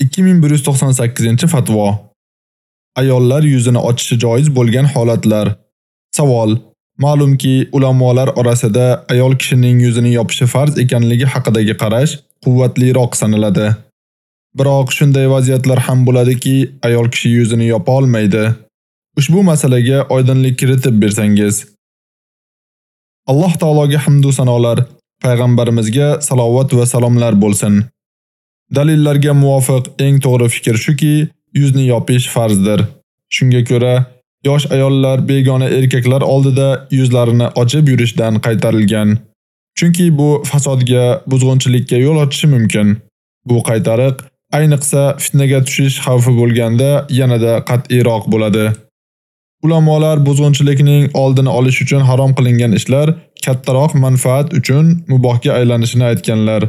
2198-fatvo. Ayollar yuzini ochishi joiz bo'lgan holatlar. Savol: Ma'lumki, ulamolar orasida ayol kishining yuzini yopishi farz ekanligi haqidagi qarash quvvatliroq sanaladi. Biroq shunday vaziyatlar ham bo'ladiki, ayol kishi yuzini yopa olmaydi. Ushbu masalaga oydinlik kiritib bersangiz. Alloh taologa hamd va sanolar, payg'ambarimizga salovat va salomlar bo'lsin. Dalillarga muvofiq eng to'g'ri fikr shuki, yuzni yopish farzdir. Shunga ko'ra, yosh ayollar begona erkaklar oldida yuzlarini ochib yurishdan qaytarilgan. Chunki bu fasodga, buzg'unchilikka yo'l ochishi mumkin. Bu qaytariq ayniqsa fitnaga tushish xavfi bo'lganda yanada qat'iyroq bo'ladi. Ulamolar buzg'unchilikning oldini olish uchun harom qilingan ishlar kattaroq manfaat uchun mubohga aylanishini aytganlar.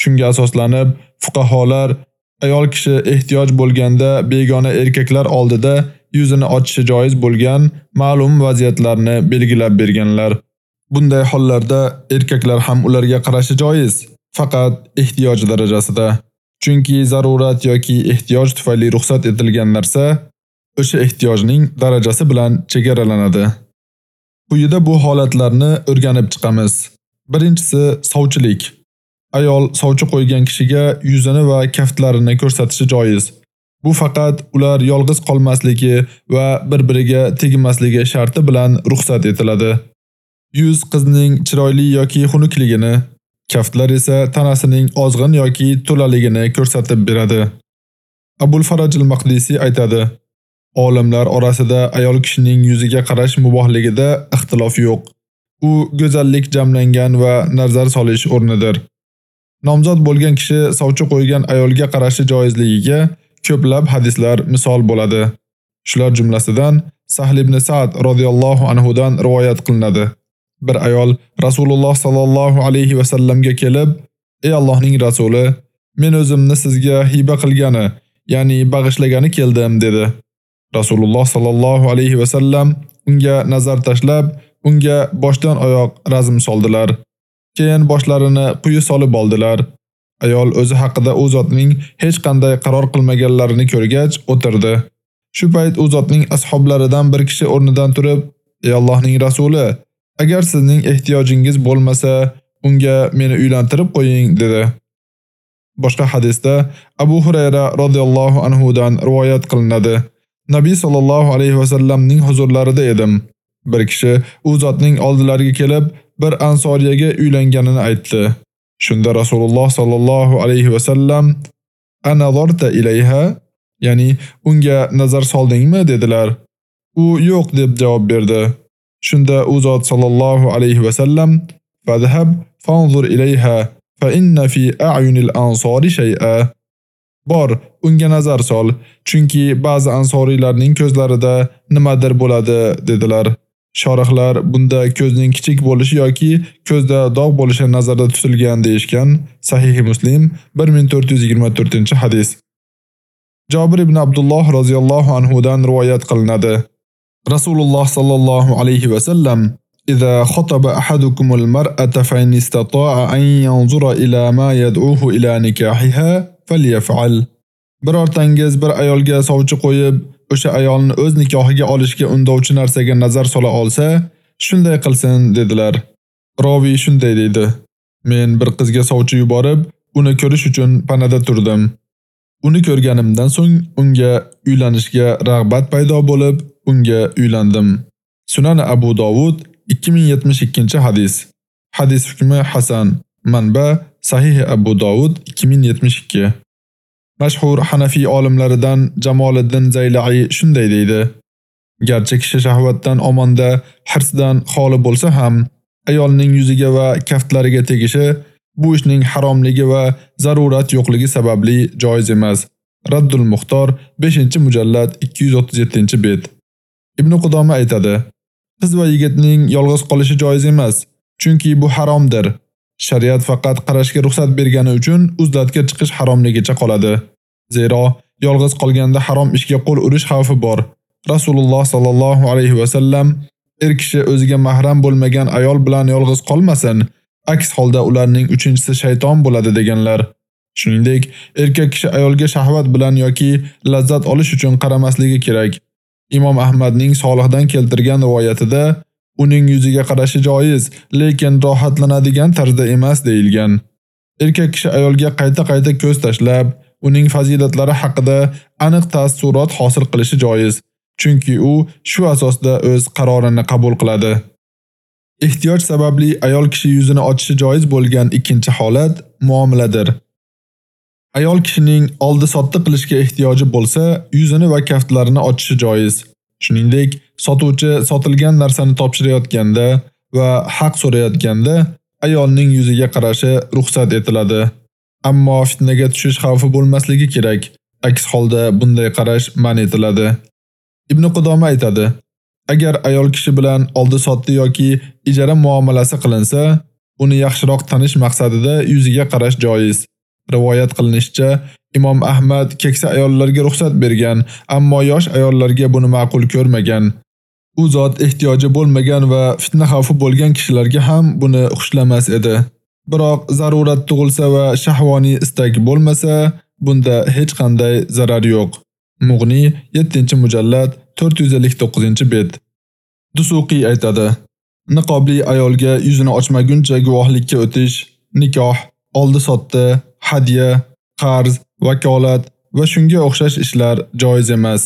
Shunga asoslanib, fuqaholar ayol kishi ehtiyoj bo'lganda begona erkaklar oldida yuzini ochishi joiz bo'lgan ma'lum vaziyatlarni belgilab berganlar. Bunday hollarda erkaklar ham ularga qarashi joiz, faqat ehtiyoj darajasida. Chunki zarurat yoki ehtiyoj tufayli ruxsat etilgan narsa o'sha ehtiyojning darajasi bilan chegaralanadi. Quyida bu holatlarni o'rganib chiqamiz. Birinchisi sovchilik. Ayol sovchi qo'ygan kishiga yuzini va kaftlarini ko'rsatishi joiz. Bu faqat ular yolg'iz qolmasligi va bir-biriga tegmasligi sharti bilan ruxsat etiladi. Yuz qizning chiroyli yoki xunukligini, kaftlar esa tanasining ozg'in yoki to'laligini ko'rsatib beradi. Abul Faraj al-Maqdisi aytadi: Olimlar orasida ayol kishining yuziga qarash mubohligida ixtilof yo'q. U go'zallik jamlangan va nazar solish o'rnidir. Nomzod bo'lgan kishi sovchi qo'ygan ayolga qarashi joizligiga ko'plab hadislar misol bo'ladi. Shular jumlasidan Sahl ibn Sa'd radhiyallohu anhu dan rivoyat qilinadi. Bir ayol Rasululloh sallallohu alayhi va sallamga kelib, "Ey Allohning rasuli, men o'zimni sizga hiba qilgani, ya'ni bag'ishlagani keldim" dedi. Rasululloh sallallohu alayhi va sallam unga nazar tashlab, unga boshdan oyoq razm soldilar. Keyin boshlarini quyi solib oldilar. Ayol o'zi haqida u zotning hech qanday qaror qilmaganlarini ko'rgach o'tirdi. Shu payt u zotning ashoblaridan bir kishi o'rnidan turib, "Ey Allohning rasuli, agar sizning ehtiyojingiz bo'lmasa, unga meni uylantirib qo'ying" dedi. Boshqa hadisda Abu Hurayra radhiyallohu anhu dan rivoyat qilinadi. Nabiy sallallohu alayhi va sallamning huzurlarida edim. Bir kishi u zotning oldilariga kelib, bir ansoriyaga uylanganini aytdi. Shunda Rasululloh sallallohu alayhi va sallam "Anazarta ilayha?" ya'ni unga nazar soldingmi dedilar. U yo'q deb javob berdi. Shunda u zot sallallohu alayhi va sallam "Fadhhab fanzur ilayha fa inna fi a'yunil ansori shay'a" Bor, unga nazar sol, chunki ba'zi ansoriylarning ko'zlarida nimadir bo'ladi dedilar. Shorihlar bunda ko'zning kichik bo'lishi yoki ko'zda dog' bo'lishi nazarda tutilgan deyishgan. Sahih Muslim 1424-hadis. Jabir ibn Abdulloh roziyallohu anhu dan rivoyat qilinadi. Rasululloh sallallohu alayhi va sallam إذا خطب أحدكم المرأة فإن استطاع أن ينظر إلى ما يدعوه إلى نكاحها فليفعل. Birortangiz bir ayolga sovchi qo'yib, o'sha ayolni o'z nikohiga olishga undovchi narsaga nazar sola olsa, shunday qilsin dedilar. Rovi shunday dedi: Men bir qizga sovchi yuborib, uni ko'rish uchun panada turdim. Uni ko'rganimdan so'ng unga uylanishga rag'bat paydo bo'lib, unga uylandim. Sunan Abu Dovud 2072-hadis. Hadis hukmi hasan. Manba Sahih Abu Dovud 2072. Mashhur Hanafi olimlaridan Jamoliddin Zaylai shunday deydi: Garchi kishi shahvatdan omonda, hirsdan xoli bo'lsa ham, ayolning yuziga va kaftlariga tegishi bu ishning haromligi va zarurat yo'qligi sababli joiz emas. Raddul Muxtor 5-mujallad 237-bet. Ibn Qudoma aytadi: Qiz va yigitning yolg'iz qolishi joiz emas, chunki bu haromdir. Shariat faqat qarashga ruxsat bergani uchun uzlatga chiqish haromligicha qoladi. Zero, yolg'iz qolganda harom ishga qo'l urish xavfi bor. Rasululloh sallallohu alayhi va sallam er kishi o'ziga mahram bo'lmagan ayol bilan yolg'iz qolmasin, aks holda ularning uchinchisi shayton bo'ladi deganlar. Shuningdek, erkak kishi ayolga shahvat bilan yoki lazzat olish uchun qaramasligi kerak. Imom Ahmadning Solihdan keltirgan rivoyatida uning yuziga qarashi joiz, lekin rohatlanadigan tarzda emas deyilgan. Erkak kishi ayolga qayta-qayta ko'z tashlab, uning fazilatlari haqida aniq taassurot hosil qilishi joiz, chunki u shu asosda o'z qarorini qabul qiladi. Ehtiyoj sababli ayol kishi yuzini ochishi joiz bo'lgan ikkinchi holat muomaladir. Ayol kishining oldi sotdi qilishga ehtiyoji bo'lsa, yuzini va kaftlarini ochishi joiz. Shuningdek, sotuvchi sotilgan narsani topshirayotganda va haq so'rayotganda ayolning yuziga qarashi ruxsat etiladi. Ammo fitnaga tushish xavfi bo'lmasligi kerak. Aks holda bunday qarash man etiladi. Ibn Qudoma aytadi: Agar ayol kishi bilan oldi-sotdi yoki ijara muomalasi qilinsa, uni yaxshiroq tanish maqsadida yuziga qarash joiz. Rivoyat qilinishicha, Imom Ahmad keksa ayollarga ruxsat bergan, ammo yosh ayollarga buni ma'qul ko'rmagan. U zot ehtiyoji bo'lmagan va fitna xavfi bo'lgan kishilarga ham buni xushlamas edi. Biroq zarurat tug'ilsa va shahvoniy istak bo'lmasa, bunda hech qanday zarar yo'q. Mughni 7-mujallad 459-bet. Dusuqi aytadi: Niqobli ayolga yuzini ochmaguncha guvohlikka o'tish, nikoh, oldi-sotdi, hadya, qarz, vakolat va shunga o'xshash ishlar joiz emas.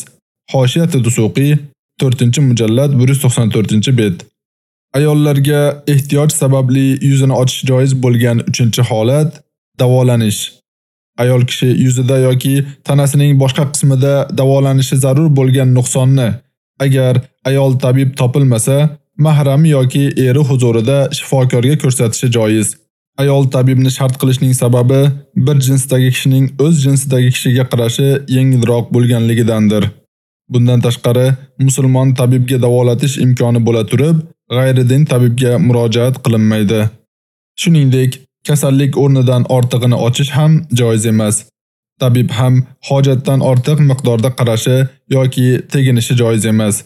Xoshiyati Dusuqi 4-mujallad 194-bet. Ayollarga ehtiyoj sababli yuzini ochish joiz bo'lgan 3-holat davolanish. Ayol kishi yuzida yoki tanasining boshqa qismida davolanishi zarur bo'lgan nuqsonni agar ayol tabib topilmasa, mahram yoki eri huzurida shifokorga ko'rsatishi joiz. Ayol tabibni shart qilishning sababi bir jinsdagi kishining o'z jinsidagi kishiga qarashi yengilroq bo'lganligidandir. Bundan tashqari, musulmon tabibga davolatish imkoni bo'la turib, g'ayridin tabibga murojaat qilinmaydi. Shuningdek, kasallik o'rnidan ortig'ini ochish ham joiz emas. Tabib ham hojatdan ortiq miqdorda qarashi yoki teginishi joiz emas.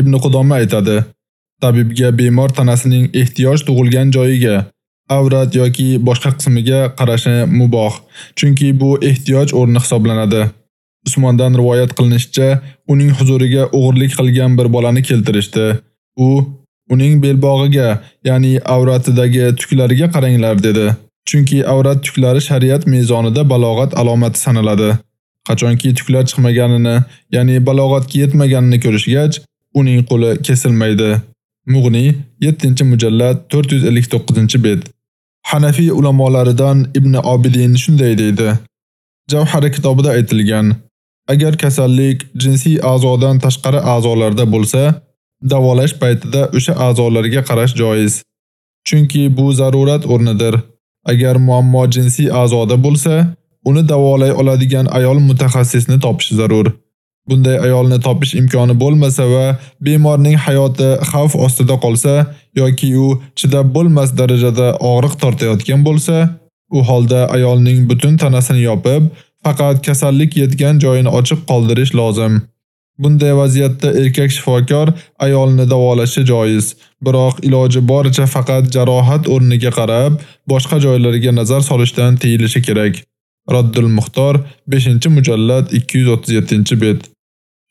Ibn Qudoma aytadi: Tabibga bemor tanasining ehtiyoj tug'ilgan joyiga, avrat yoki boshqa qismiga qarashi muboh, chunki bu ehtiyoj o'rni hisoblanadi. Usmondan rivoyat qilinishicha, uning huzuriga o'g'irlik qilgan bir bolani keltirishdi. U uning belbog'iga, ya'ni avratidagi tuklariga qaranglar dedi. Chunki avrat tuklari shariat mezonida balog'at alomati sanaladi. Qachonki tuklar chiqmaganini, ya'ni balog'atga yetmaganini ko'rishgach, uning qo'li kesilmaydi. Mughni 7-mujallad 459-bet. Hanafi ulamolaridan Ibn Obidin shunday deydi: Javhari kitobida aytilgan: Agar kasallik jinsiy a'zodan tashqari a'zolarda bo'lsa, davolash paytida o'sha a'zolarga qarash joiz. Chunki bu zarurat o'rnidir. Agar muammo jinsiy a'zoda bo'lsa, uni davolay oladigan ayol mutaxassisni topish zarur. Bunday ayolni topish imkoni bo'lmasa va bemorning hayoti xavf ostida qolsa yoki u chidab bo'lmas darajada og'riq tortayotgan bo'lsa, u holda ayolning butun tanasini yopib, faqat kasallik yetgan joyini ochib qoldirish lozim. Bunday vaziyatda erkak shifokor ayolni davolashi joiz, biroq iloji boricha faqat jarohat o'rniga qarab, boshqa joylariga nazar solishdan tiyilishi kerak. Raddul Muxtor 5-mujallad 237-bet.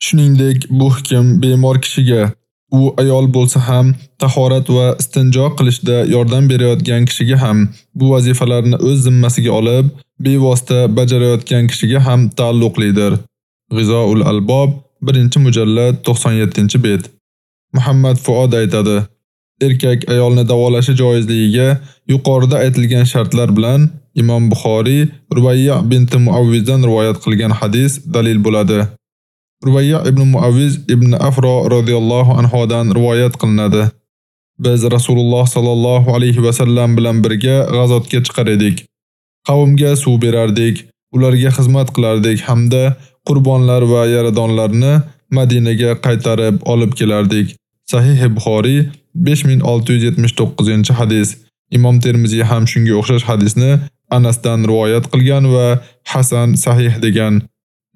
Shuningdek, bu hukm bemor kishiga u ayol bo'lsa ham tahorat va istinjo qilishda yordam berayotgan kishiga ham bu vazifalarni o'z zimmasiga olib, bevosita bajarayotgan kishiga ham taalluqlidir. G'izoul Albob 1-mujallad 97-bet. Muhammad Fuod aytadi: Erkak ayolni davolashi joizligiga yuqorida aytilgan shartlar bilan Imom Buxoriy Rubayya bint Muavvizdan rivoyat qilgan hadis dalil bo'ladi. Rubayya ibn Muaviz ibn Afro radhiyallohu anhu dan rivoyat qilinadi. Biz Rasululloh sallallohu alayhi va sallam bilan birga g'azotga chiqar edik. Qavmga suv berardik, ularga xizmat qilardik hamda qurbonlar va yaradonlarni Madinaga qaytarib olib kelardik. Sahih Buxoriy 5679-hadis. Imom Termiziy ham shunga o'xshash hadisni Anasdan rivoyat qilgan va Hasan sahih degan.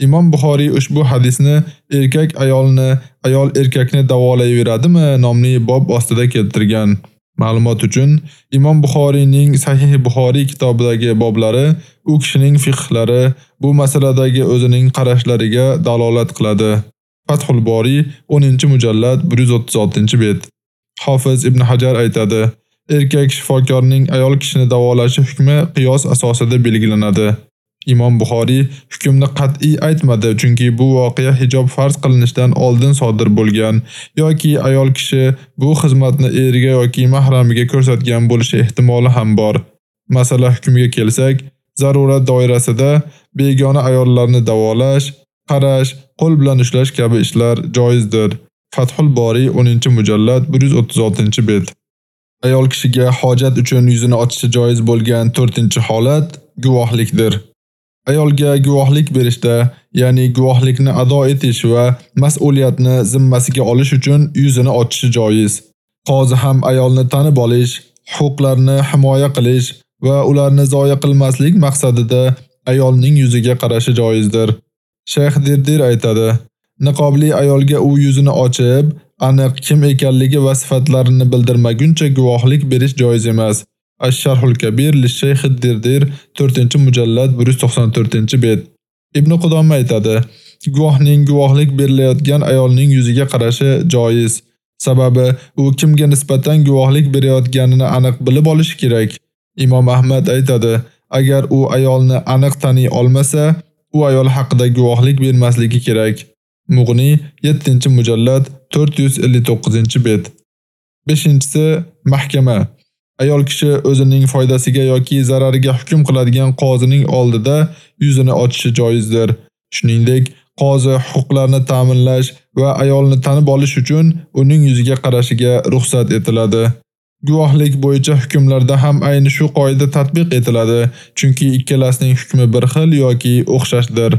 Imom Buxoriy ushbu hadisni erkak ayolni, ayol erkakni davolayveradimi nomli bob ostida keltirgan. Ma'lumot uchun, Imom Buxoriyning Sahih Buxoriy kitobidagi boblari u kishining fiqhlari bu masaladagi o'zining qarashlariga dalolat qiladi. Fathul Bori 10-mujallad 136-bet. Hofiz Ibn Hajar aytadi: Erkak shifokorning ayol kishini davolashi hukmi qiyos asosida belgilanadi. Imom Buxoriy hukmni qat'iy aytmadi, chunki bu voqea hijob farz qilinishidan oldin sodir bo'lgan yoki ayol kishi bu xizmatni eriga yoki mahramiga ko'rsatgan bo'lishi ehtimoli ham bor. Masala hukmiga kelsak, zarurat doirasida begona ayollarni davolash, qarash, qo'l bilan ushlash kabi ishlar joizdir. Fathul Bori 10-mujallad 136-bet. Ayol kishiga hojat uchun yuzini ochishi joiz bo'lgan 4-holat guvohlikdir. Ayolga guvohlik berishda, ya'ni guvohlikni ado etish va mas'uliyatni zimmasiga olish uchun yuzini ochishi joiz. Qozi ham ayolni tanib olish, huquqlarini himoya qilish va ularni zoya qilmaslik maqsadida ayolning yuziga qarashi joizdir. Shayx Dirdir aytadi: Niqobli ayolga u yuzini ochib, aniq kim ekanligi va sifatlarini bildirmaguncha guvohlik berish joiz emas. Ash-Sharhul Kabir li Shayx ad-Dirdir 4-mujallad 194-bet. Ibn Qudoma aytadi: Guvohning guvohlik berilayotgan ayolning yuziga qarashi joiz. Sababi u kimga nisbatan guvohlik berayotganini aniq bilib olishi kerak. Imom Ahmad aytadi: Agar u ayolni aniq tani olmasa, u ayol haqida guvohlik bermasligi kerak. Mughni 7-mujallad 459-bet. 5-si mahkama Ayol kishi o'zining foydasiga yoki zarariga hukm qiladigan qozining oldida yuzini ochishi joizdir. Shuningdek, qozi huquqlarni ta'minlash va ayolni tanib olish uchun uning yuziga qarashiga ruxsat etiladi. Guvohlik bo'yicha hukmlarda ham ayni shu qoida tatbiq etiladi, chunki ikkalasining hukmi bir xil yoki o'xshashdir.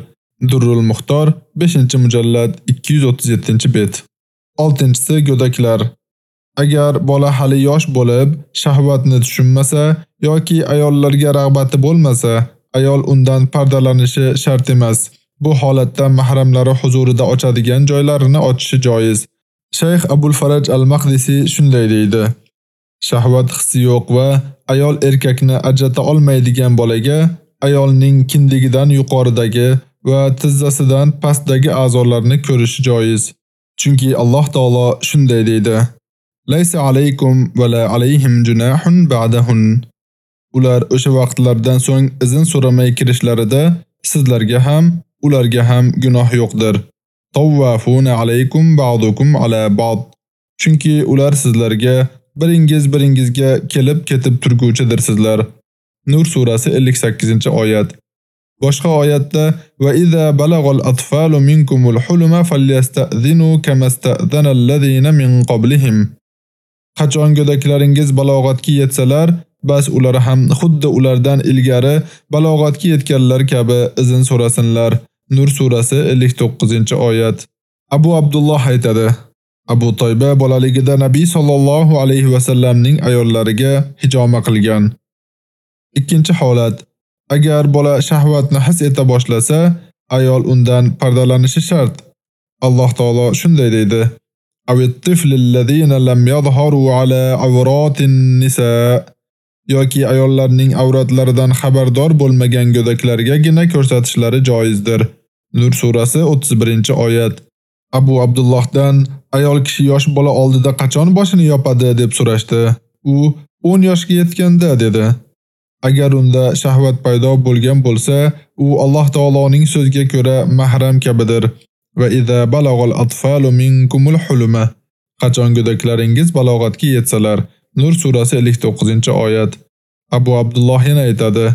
Durrul Muxtor 5-mujallad 237-bet. 6-si go'daklar Agar bola hali yosh bo'lib, shahvatni tushunmasa yoki ayollarga rag'bati bo'lmasa, ayol undan pardalanishi shart emas. Bu holatda mahramlari huzurida ochadigan joylarini ochishi joiz. Shayx Abul Faraj al-Maqdisi shunday deydi: Shahvat hissi yo'q va ayol erkakni ajrata olmaydigan bolaga ayolning kindigidan yuqoridagi va tizzasidan pastdagi a'zolarni ko'rish joiz. Chunki Alloh taolo shunday deydi: Laysa alaykum va la alayhim junahun ba'dahun. Ular o'sha vaqtlardan so'ng izn so'ramay kirishlarida sizlarga ham, ularga ham gunoh yo'qdir. Tawwafuna alaykum ba'dukum ala ba'd. Chunki ular sizlarga biringiz biringizga kelib ketib turguvchidir sizlar. Nur surasi 58-oyat. Boshqa oyatda va iza balagal atfalu minkumul huluma falyasta'zinu kama sta'dhana allazina min qablihim. Qachon go'daklaringiz balog'atga yetsalar, bas ular ham xuddi ulardan ilgari balog'atga yetganlar kabi izn so'rasinlar. Nur surasi 59-oyat. Abu Abdulloh aytadi: Abu Toyba bolaligida Nabiy sallallohu alayhi va sallamning ayollariga hijoma qilgan. Ikkinchi holat: Agar bola shahvatni his eta boshlasa, ayol undan pardalanishi shart. Alloh taolo shunday deydi: أو الطفل الذين لم يظهروا على عورات النساء yoki ayollarning avratlaridan xabardor bo'lmagan go'daklargagina ko'rsatishlari joizdir. Nur surasi 31-oyat. Abu Abdullohdan ayol kishi yosh bola oldida qachon boshini yopadi deb so'rashdi. U 10 yoshga yetganda dedi. Agar unda shahvat paydo bo'lgan bo'lsa, u Alloh taoloning so'ziga ko'ra mahram kabidir. Va idza balag'al atfalu minkumul huluma. Qachon go'daklaringiz balog'atga yetsalar. Nur surasi 59-oyat. Abu Abdulloh yana aytadi: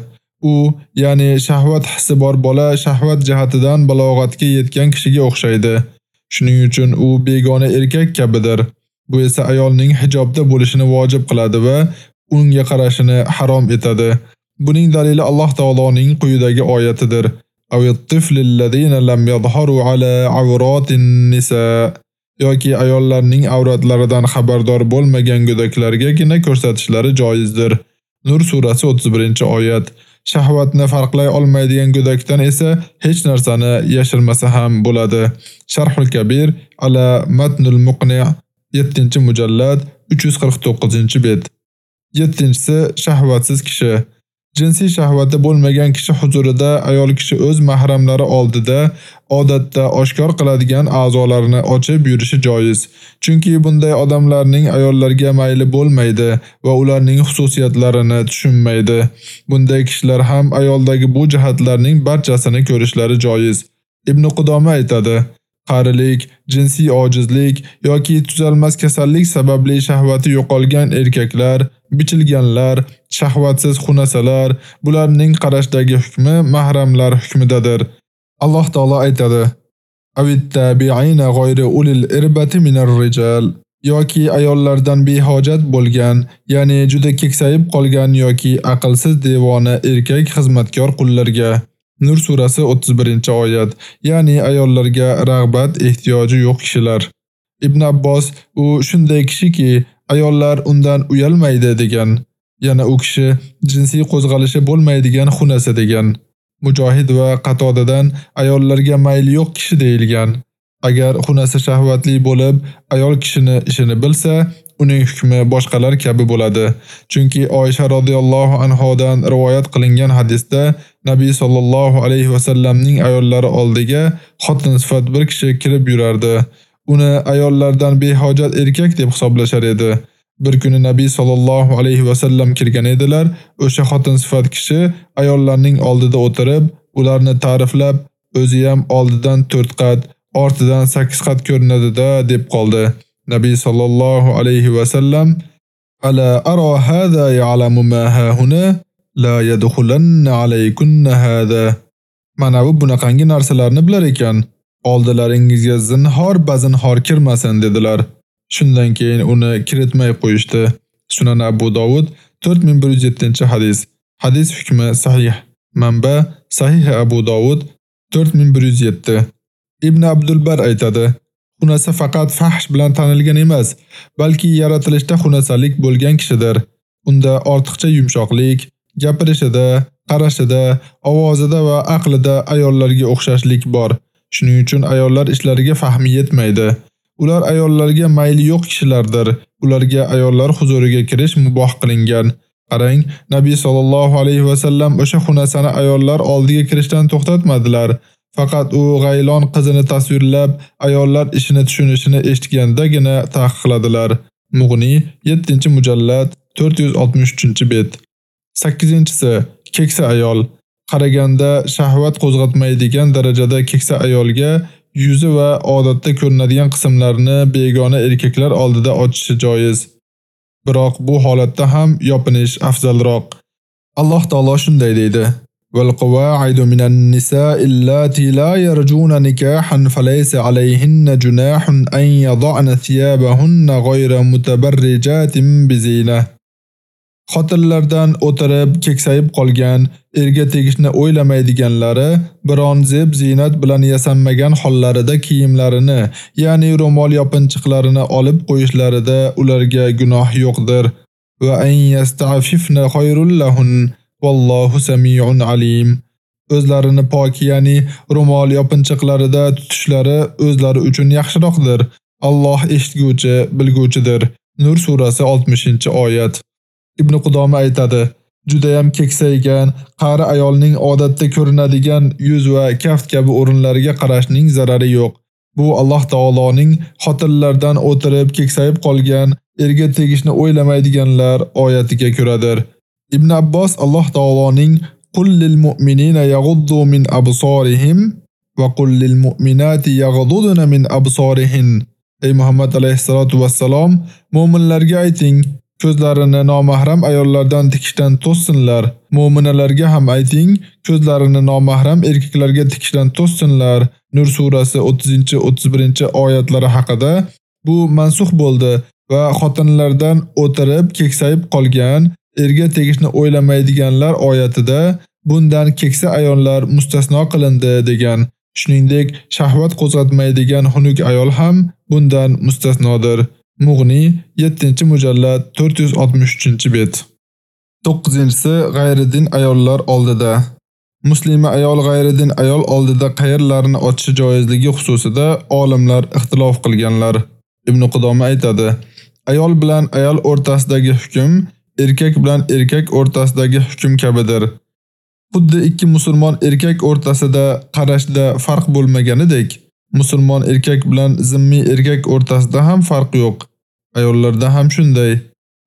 U, ya'ni shahvat hissi bor bola shahvat jihatidan balog'atga yetgan kishiga o'xshaydi. Shuning uchun u begona erkak kabidir. Bu esa ayolning hijobda bo'lishini vojib qiladi va unga qarashini harom etadi. Buning dalili Alloh taoloning quyidagi oyatidir. أو الطفل الذين لم يظهروا على عورات النساء yoki ayollarning avratlaridan xabardor bo'lmagan go'daklargagina ko'rsatishlari joizdir. Nur surasi 31-oyat. Shahvatni farqlay olmaydigan go'dakdan esa hech narsani yashirmasa ham bo'ladi. Sharhul Kabir ala Matnul Muqni' 7-mujallad 349-bet. 7-si shahvatsiz kishi. Jinsiy shahvati bo'lmagan kishi huzurida ayol kishi o'z mahramlari oldida odatda oshkor qiladigan a'zolarini ochib yurishi joiz. Chunki bunday odamlarning ayollarga mayli bo'lmaydi va ularning xususiyatlarini tushunmaydi. Bunday kishilar ham ayoldagi bu jihatlarning barchasini ko'rishlari joiz. Ibn Qudoma aytadi: qarilik, jinsiy ojizlik yoki tuzalmas kasallik sababli shahvati yo'qolgan erkaklar, bichilganlar, shahvatsiz xunasalar bularning qarashdagi hukmi mahramlar hukmidadir. Alloh taolo aytadi: "Avittabi'ina g'ayri ulil irbati minar rijal" yoki ayollardan behojat bo'lgan, ya'ni juda keksayib qolgan yoki aqlsiz devona erkak xizmatkor qullarga Nur surasi 31-oyat. Ya'ni ayollarga rag'bat ehtiyoji yo'q kishilar. Ibn Abbos u shunday kishiki, ayollar undan uyalmaydi degan. Yana u kishi jinsiy qo'zg'alishi bo'lmaydigan xunasa degan. Mujohid va Qatodadan ayollarga mayli yo'q kishi deyilgan. Agar xunasa shahvatli bo'lib, ayol kishini ishini bilsa, uning hukmi boshqalar kabi bo'ladi. Chunki Oysha radhiyallohu anhodan rivoyat qilingan hadisda Nabiy sallallohu alayhi va sallamning ayollari oldiga xotin sifat bir kishi kirib yurardi. Uni ayollardan behojat erkak deb hisoblashar edi. Bir kuni Nabiy sallallohu alayhi va sallam kirgan edilar. O'sha xotin sifat kishi ayollarning oldida o'tirib, ularni ta'riflab, o'zi ham oldidan 4 qat, ortidan 8 qat ko'rinadi-da deb qoldi. Nabiy sallallohu alayhi va sallam Ala ara hada ya'lamu ma ha la yadkhulanna alaykunna hada Mana bu bunaqangi narsalarni bilar ekan, oldilaringizga zinhor bazinhor kirmasin dedilar. Shundan keyin uni kiritmay qo'yishdi. Sunan Abu Dovud 4107-hadis. Hadis hukmi sahih. Manba Sahih Abu Dovud 4107. Ibn Abdul Bar aytadi: Xunasa faqat fahsh bilan tanilgan emas, balki yaratilishda xunasalik bo'lgan kishidir. Unda ortiqcha yumshoqlik, gapirishida, qarashida, ovozida va aqlida ayollarga o'xshashlik bor. Shuning uchun ayollar ishlariga fahmi yetmaydi. Ular ayollarga mayli yo'q kishilardir. Ularga ayollar huzuriga kirish muboh qilingan. Qarang, Nabiy sallallohu alayhi va sallam o'sha xunasani ayollar oldiga kirishdan to'xtatmadilar. Faqat u g'aylon qizini tasvirlab, ayollar ishini tushunishini eshitgandagina taqiqladilar. Mughni 7-mujallad 463-bet. 8-si keksa ayol. Qaraganda shahvat qo'zg'atmaydigan darajada keksa ayolga yuzi va odatda ko'rinadigan qismlarini begona erkaklar oldida ochishi joiz. Biroq bu holatda ham yopinish afzalroq. Alloh taolo shunday deydi: والقواعد من النساء اللاتي لا يرجون نكاحا فليس عليهن جناح أن يضعن ثيابهن غير متبرجات بزينة Xotinlardan o'tirib keksayib qolgan, erga tegishni o'ylamaydiganlari biron zeb zinat bilan yasanmagan hollarida kiyimlarini, ya'ni ro'mol yopinchiqlarini olib qo'yishlarida ularga gunoh yo'qdir. Va an yasta'fifna khayrul lahun Vallohu samiun alim. O'zlarini pok, ya'ni ro'mol yopinchiqlarida tutishlari o'zlari uchun yaxshiroqdir. Alloh eshitguvchi, bilguvchidir. Nur surasi 60-oyat. Ibn Qudoma aytadi: Juda ham keksaygan, qari ayolning odatda ko'rinadigan yuz va kaft kabi o'rinlariga qarashning zarari yo'q. Bu Alloh taoloning xotinlardan o'tirib keksayib qolgan, erga tegishni o'ylamaydiganlar oyatiga ko'radir. Ibn Abbos Alloh taoloning qul lil mu'minina yaghuddu min absarihim va qul lil mu'minati yaghudduna min absarihin. Ey Muhammad alayhisolatu vassalom, mu'minlarga ayting, ko'zlarini nomahram ayollardan tikishdan to'ssinlar. Mu'minalarga ham ayting, ko'zlarini nomahram erkaklarga tikishdan to'ssinlar. Nur surasi 30-31-oyatlari haqida bu mansux bo'ldi va xotinlardan o'tirib keksayib qolgan erga tegishni o'ylamaydiganlar oyatida bundan keksa ayollar mustasno qilindi degan. Shuningdek, shahvat qo'zg'atmaydigan xunuk ayol ham bundan mustasnodir. Mughni 7-mujallad 463-bet. 9-si g'ayridin ayollar oldida. Muslima ayol g'ayridin ayol oldida qayerlarini ochishi joizligi xususida olimlar ixtilof qilganlar. Ibn Qudoma aytadi: Ayol bilan ayol o'rtasidagi hukm erkak bilan erkak o'rtasidagi hukm kabidir. Xuddi ikki musulmon erkak o'rtasida qarashda farq bo'lmaganidek, musulmon erkak bilan zimmiy erkak o'rtasida ham farq yo'q. Ayollarda ham shunday.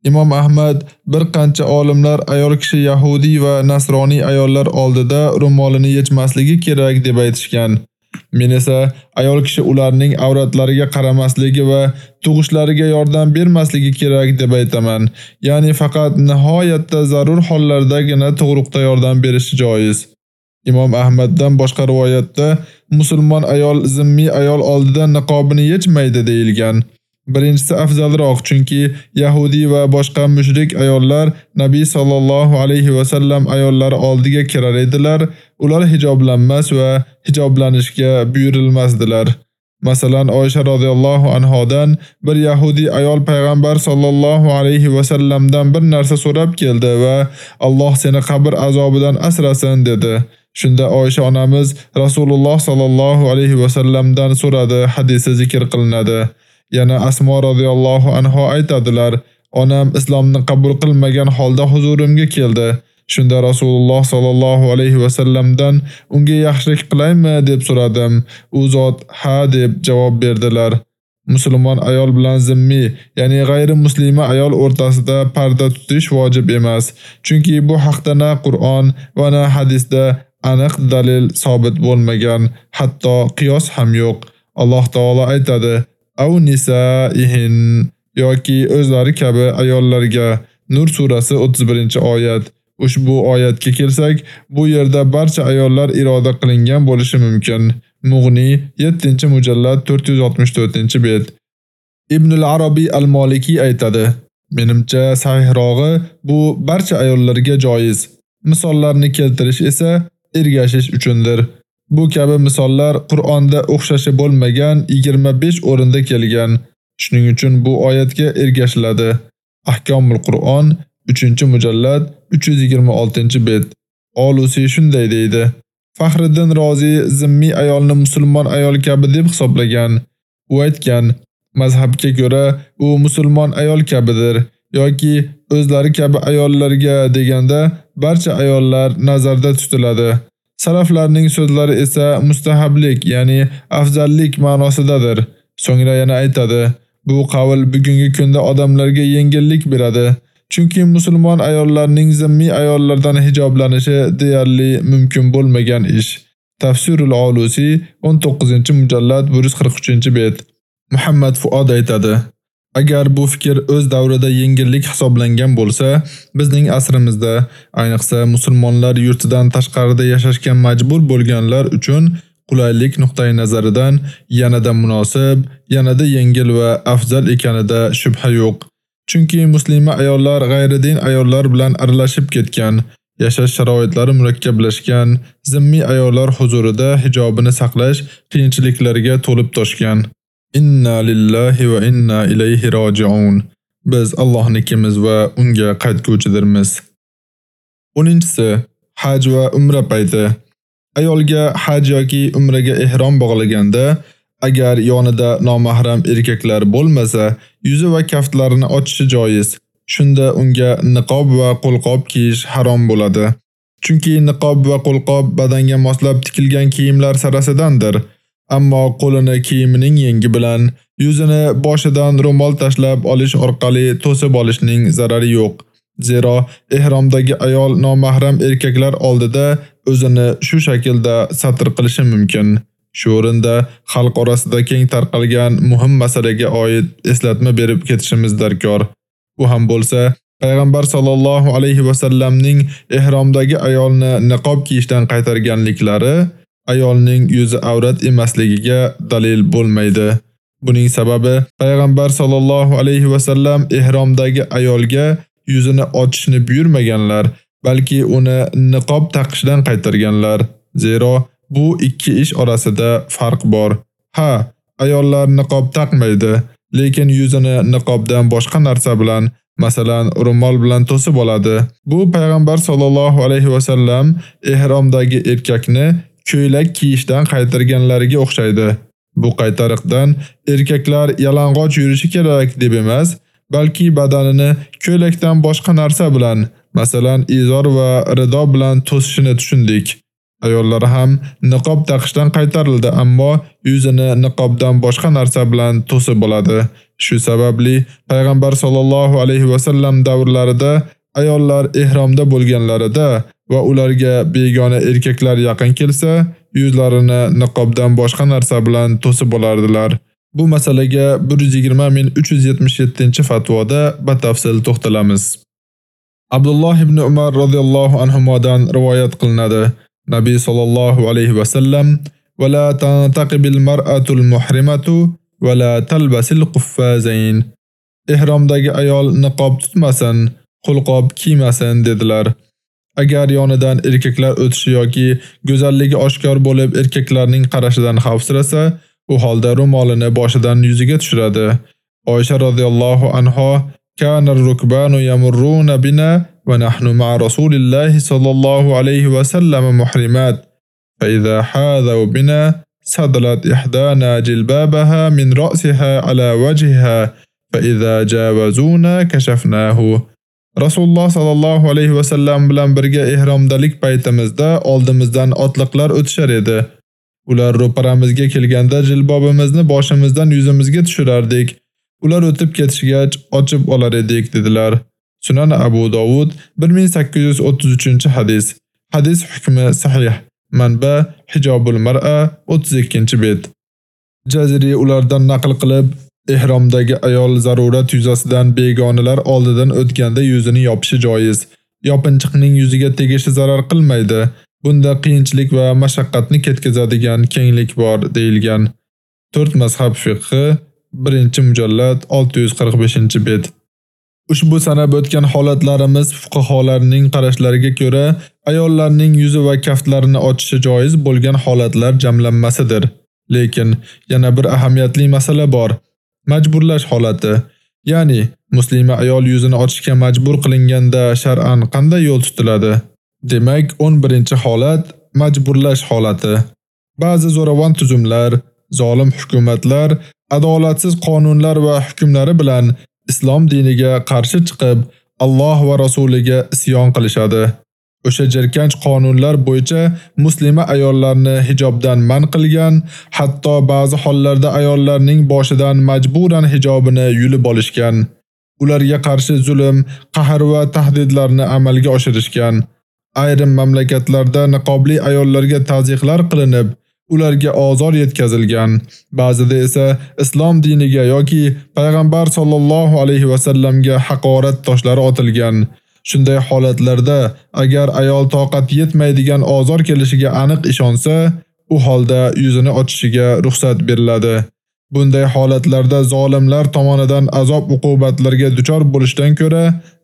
Imom Ahmad bir qancha olimlar ayol kishi yahudi va nasroniy ayollar oldida ro'molini yechmasligi kerak deb aytishgan. Men esa ayol kishi ularning avratlariga qaramasligi va tug'ishlariga yordam bermasligi kerak deb aytaman. Ya'ni faqat nihoyatda zarur hollardagina tug'ruqda yordam berishi joiz. Imom Ahmaddan boshqa rivoyatda musulmon ayol zimmiy ayol oldida niqobini yechmaydi deyilgan. Birinchisi afzalroq, chunki Yahudi va boshqa mushrik ayollar Nabiy sallallohu alayhi va sallam ayollari oldiga kirar edilar. Ular hijoblanmas va hijoblanishga buyurilmasdilar. Masalan, Oysha radhiyallohu anhodan bir Yahudi ayol payg'ambar sallallohu alayhi va sallamdan bir narsa so'rab keldi va Alloh seni qabr azobidan asrasin dedi. Shunda Oysha onamiz Rasululloh sallallohu alayhi va sallamdan so'radi, hadisi zikr qilinadi. Yana Asmo radhiyallohu anha aytadilar: Onam islomni qabul qilmagan holda huzurimga keldi. Shunda Rasululloh sallallohu alayhi va sallamdan unga yaxshilik qilaymi deb so'radim. U zot ha deb javob berdilar. Musulmon ayol bilan zimmi, ya'ni g'ayrimuslima ayol o'rtasida parda tutish vojib emas. Chunki bu haqda na Qur'on va na hadisda aniq dalil sobit bo'lmagan, hatto qiyos ham yo'q. Alloh taolo aytadi: "Aw nisaihin" yoki o'zlari kabi ayollarga. Nur surasi 31-oyat. Ushbu oyatga kelsak, bu yerda barcha ayollar iroda qilingan bo'lishi mumkin. Mughni 7-mujallad 464-bet. Ibn al-Arabi al-Maliki aytadi: Menimcha sahihrogi bu barcha ayollarga joiz. Misollarni keltirish esa ergashish uchundir. Bu kabi misollar Qur'onda o'xshashi bo'lmagan 25 o'rinda kelgan. Shuning uchun bu oyatga ergashiladi. Ahkomul Qur'on 3-mujallad 326-bet. Olusi shunday deydi: Faxriddin Rozi zimmiy ayolni musulmon ayol kabi deb hisoblagan. U aytgan: Mazhabga ko'ra u musulmon ayol kabidir yoki o'zlari kabi ayollarga deganda barcha ayollar nazarda tutiladi. Salaflarning so'zlari esa mustahablik, ya'ni afzallik ma'nosidadir. So'ngra yana aytadi: Bu qavl bugungi kunda odamlarga yengillik beradi. Chunki musulmon ayollarning zimmiy ayollardan hijoblanishi deyarli mumkin bo'lmagan ish. Tafsirul Olusi 19-mujallad 143-bet. Muhammad Fuad aytadi: Agar bu fikr o'z davrida yengillik hisoblangan bo'lsa, bizning asrimizda, ayniqsa musulmonlar yurtidan tashqarida yashashga majbur bo'lganlar uchun qulaylik nuqtai nazaridan yanada munosib, yanada yengil va afzal ekanida shubha yo'q. Chunki musulmon ayollar g'ayridin ayollar bilan aralashib ketgan, yashash sharoitlari murakkablashgan, zimmiy ayollar huzurida hijobini saqlash qiyinchiliklarga to'lib toshgan. Inna lillahi va inna ilayhi roji'un. Biz Allohnikimiz va unga qaytguchidirmiz. 10-si Haj va umra payti. Ayolga haj yoki umraga ihrom bog'laganda agar yonida nomahram erkaklar bo'lmasa, yuzi va kaftlarini ochishi joiz. Shunda unga niqob va qo'lqop kiyish harom bo'ladi. Chunki niqob va qo'lqop badanga moslab tikilgan kiyimlar sarasidandir. Ammo qo'lini kiyimining yengi bilan, yuzini boshidan ro'mol tashlab olish orqali to'sib olishning zarari yo'q. Zero ihromdagi ayol nomahram erkaklar oldida o'zini shu shaklda satr qilishi mumkin. Shu o'rinda xalq orasida keng tarqalgan muhim masalaga oid eslatma berib ketishimiz darkor. Bu ham bo'lsa, payg'ambar sallallohu alayhi va sallamning ihromdagi ayolni niqob kiyishdan qaytarganliklari ayolning yuzi avrat emasligiga dalil bo'lmaydi. Buning sababi payg'ambar sollallohu alayhi va sallam ihromdagi ayolga yuzini ochishni buyurmaganlar, balki uni niqob taqishdan qaytarganlar. Zero bu ikki ish orasida farq bor. Ha, ayollar niqob taqmaydi, lekin yuzini niqobdan boshqa narsa bilan, masalan, ro'mol bilan to'sib oladi. Bu payg'ambar sollallohu alayhi va sallam ihromdagi erkakni ko'ylak kiyishdan qaytarganlariga o'xshaydi. Bu qaytariqdan erkaklar yalang'och yurishi kerak deb emas, balki badanini ko'ylakdan boshqa narsa bilan, masalan, izor va rido bilan to'sishini tushundik. Ayollar ham niqob taqishdan qaytarildi, ammo yuzini niqobdan boshqa narsa bilan to'sib bo'ladi. Shu sababli payg'ambar sollallohu alayhi va sallam davrlarida ayollar ihromda bo'lganlarida va ularga begona erkaklar yaqin kelsa, yuzlarini niqobdan boshqa narsa bilan to'sib olardilar. Bu masalaga 120377-fatvoda batafsil to'xtalamiz. Abdulloh ibn Umar radhiyallohu anhumodan rivoyat qilinadi. Nabiy sallallohu alayhi va sallam: "Va la tantaqibil mar'atul muhrimatu va la talbasil quffazayn." Ihromdagi ayol niqob tutmasin, qulqob kiymasin dedilar. Agar yonidan erkaklar o'tishi yoki go'zalligi oshkor bo'lib erkaklarning qarashidan xavfsirasa, u holda ro'molini boshidan yuziga tushiradi. Oysha radhiyallohu anha kana rukbanu yamurruna bina va nahnu ma'a rasulillahi sallallohu alayhi va sallam muhrimat. Fa idha hadaw bina sadalat ihdana jilbabaha min ra'siha ala wajhiha fa idha jawazuna kashafnahu. Rasululloh sallallohu alayhi va sallam bilan birga ihromdalik paytimizda oldimizdan otliqlar o'tishar edi. Ular ro'paramizga kelganda jilbobimizni boshimizdan yuzimizga tushirardik. Ular o'tib ketishgach ochib olar edik dedilar. Sunan Abu Dovud 1833-hadis. Hadis hukmi sahih. Manba Hijobul mar'a 32-bet. Jaziri ulardan naql qilib Ihromdagi ayol zarurat yuzasidan begonalar oldidan o'tganda yuzini yopishi joiz. Yopinchiqning yuziga tegishi zarar qilmaydi. Bunda qiyinchilik va mashaqqatni ketkazadigan kenglik bor deyilgan. 4 mazhab fiqhi 1-mujallad 645-bet. Ushbu sanab o'tgan holatlarimiz fuqaholarning qarashlariga ko'ra ayollarning yuzi va kaftlarini ochishi joiz bo'lgan holatlar jamlanmasidir. Lekin yana bir ahamiyatli masala bor. Majburlash holati, ya'ni muslima ayol yuzini ochishga majbur qilinganda shar'an qanday yo'l tutiladi? Demak, 11-holat majburlash holati. Ba'zi zo'ravon tuzumlar, zolim hukumatlar adolatsiz qonunlar va hukmlari bilan islom diniga qarshi chiqib, Alloh va rasuliga isyon qilishadi. O'sha jirkanch qonunlar bo'yicha muslima ayollarni hijobdan man qilgan, hatto ba'zi hollarda ayollarning boshidan majburan hijobini yulib olishgan. Ularga qarshi zulm, qahr va tahdidlarni amalga oshirishgan. Ayrim mamlakatlarda niqobli ayollarga ta'ziqlar qilinib, ularga ozor yetkazilgan. Ba'zida esa islom diniga yoki payg'ambar sollallohu alayhi va sallamga haqorat toshlari otilgan. Shunday holatlarda agar ayol toqat yetmaydigan ozor kelishiga aniq ishonsa, u holda yuzini ochishiga ruxsat beriladi. Bunday holatlarda zolimlar tomonidan azob uqubatlarga duchor bo'lishdan ko'ra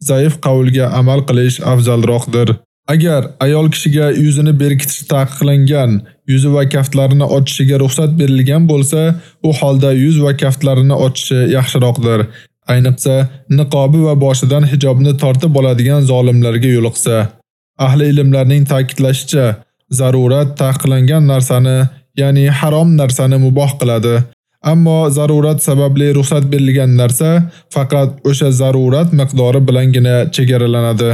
zaif qavlga amal qilish afzalroqdir. Agar ayol kishiga yuzini berkitish taqiqlangan, yuzi va kaftlarini ochishiga ruxsat berilgan bo'lsa, u holda yuz va kaftlarini ochishi yaxshiroqdir. Ayniqsa, niqobi va boshidan hijobni tortib oladigan zolimlarga yo'liqsa, ahli ilmlarning ta'kidlashicha, zarurat taqiqlangan narsani, ya'ni harom narsani muboh qiladi. Ammo zarurat sababli ruxsat berilgan narsa faqat o'sha zarurat miqdori bilangina chegaralanadi.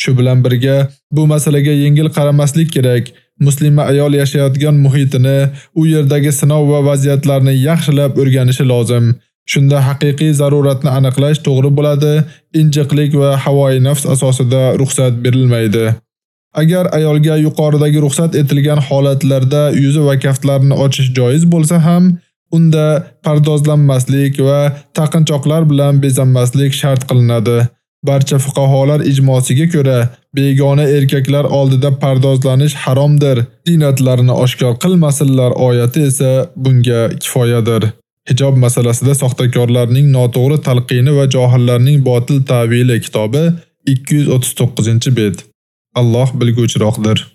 Shu bilan birga bu masalaga yengil qaramaslik kerak. Muslima ayol yashayotgan muhitini, u yerdagi sinov va vaziyatlarni yaxshilab o'rganishi lozim. Shunda haqiqiy zaruratni aniqlash to'g'ri bo'ladi, injiqlik va havoi nafs asosida ruxsat berilmaydi. Agar ayolga yuqoridagi ruxsat etilgan holatlarda yuzi va kaftlarini ochish joiz bo'lsa ham, unda pardozlanmaslik va taqinchoqlar bilan bezanmaslik shart qilinadi. Barcha fuqaholar ijmosiga ko'ra, begona erkaklar oldida pardozlanish haromdir. Dinatlarini oshkor qilmasinlar oyati esa bunga kifoyadir. Hijob masalasida soxtakorlarning noto'g'ri talqini va johillarning botil ta'vili kitobi 239-bet. Alloh bilguvchiroqdir.